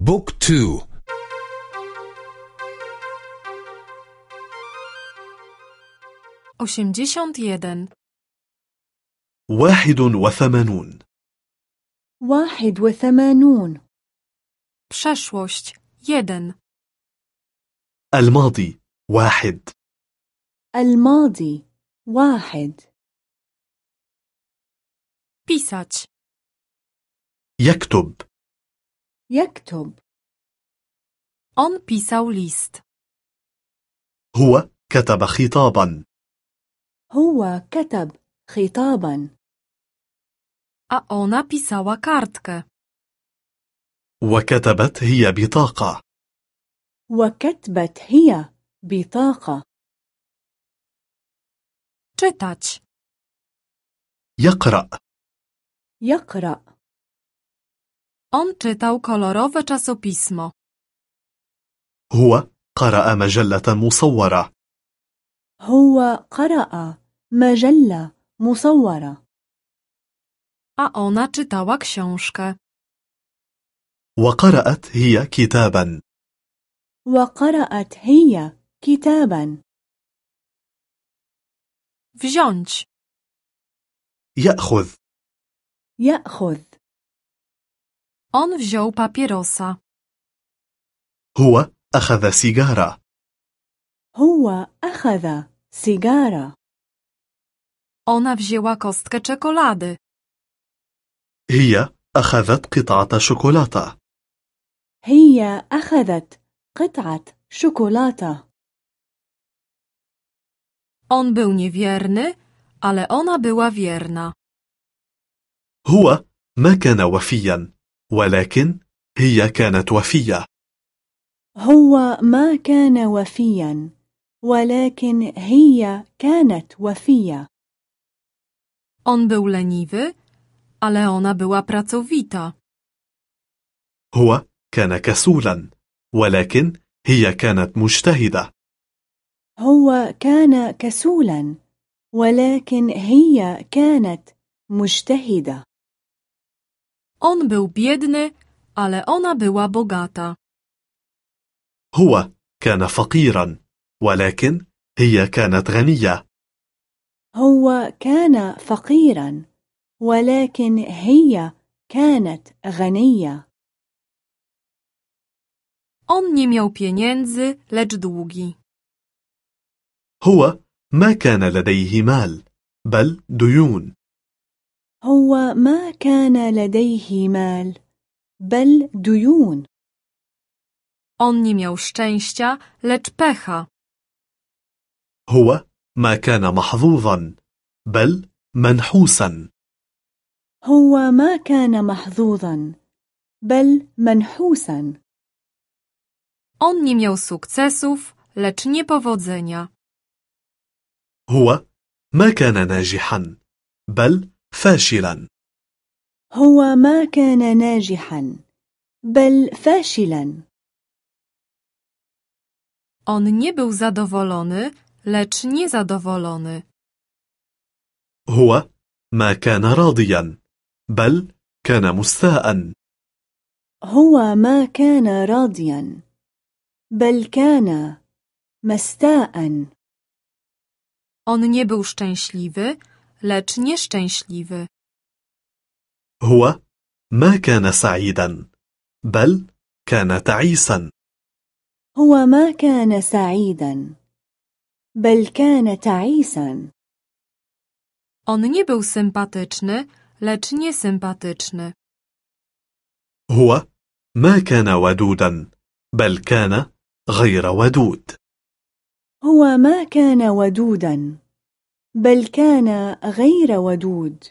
بوك تو. osiemdziesiąt jeden. واحد وثمانون. واحد وثمانون. Przeszłość jeden. الماضي واحد. الماضي واحد. Pisać. يكتب. يكتب. On pisał list. هو كتب خطابا. هو كتب خطابا. A ona pisała kartkę. وكتبت هي بطاقة. وكتبت هي بطاقة. Czytać. يقرأ. يقرأ. On czytał kolorowe czasopismo. هو قرأ مجلة مصورة. هو قرأ مجلة مصورة. A ona czytała książkę. وقرأت هي كتابا. وقرأت هي كتابا. Wziąć. يأخذ. يأخذ. On wziął papierosa هو أخذ سيجارة هو أخذ سيجارة ona wzięła kostkę czekolady هي أخذت قطعة شوكولاتة هي أخذت قطعة شوكولاتة on był niewierny ale ona była wierna هو ما كان وفيا ولكن هي كانت وفية. هو ما كان وفيا ولكن هي كانت وفية. On był leniwy ale ona była pracowita. هو كان كسولا ولكن هي كانت مجتهدة. هو كان كسولا ولكن هي كانت مجتهدة. On był biedny ale ona była bogata. هو كان فقيرا ولكن هي كانت غنية. هو كان فقيرا ولكن هي كانت غنية. On nie miał pieniędzy lecz długi. هو ما كان لديه مال بل ديون. هو ما كان لديه مال بل ديون. On nie miał szczęścia lecz pecha. هو ما كان محظوظا بل منحوسا. هو ما كان محظوظا بل منحوسا. On nie miał sukcesów lecz niepowodzenia. هو ما كان ناجحا بل فاشلا. هو ما كان ناجحا بل فاشلا. On nie był zadowolony lecz niezadowolony. هو ما كان راضيا بل كان مستاء. هو ما كان راضيا بل كان مستاء. On nie był szczęśliwy lecz nieszczęśliwy. هو ما كان سعيدا بل كان تعيسا. هو ما كان سعيدا بل كان تعيسا. On nie był sympatyczny lecz niesympatyczny. هو ما كان ودودا بل كان غير ودود. هو ما كان ودودا بل كان غير ودود.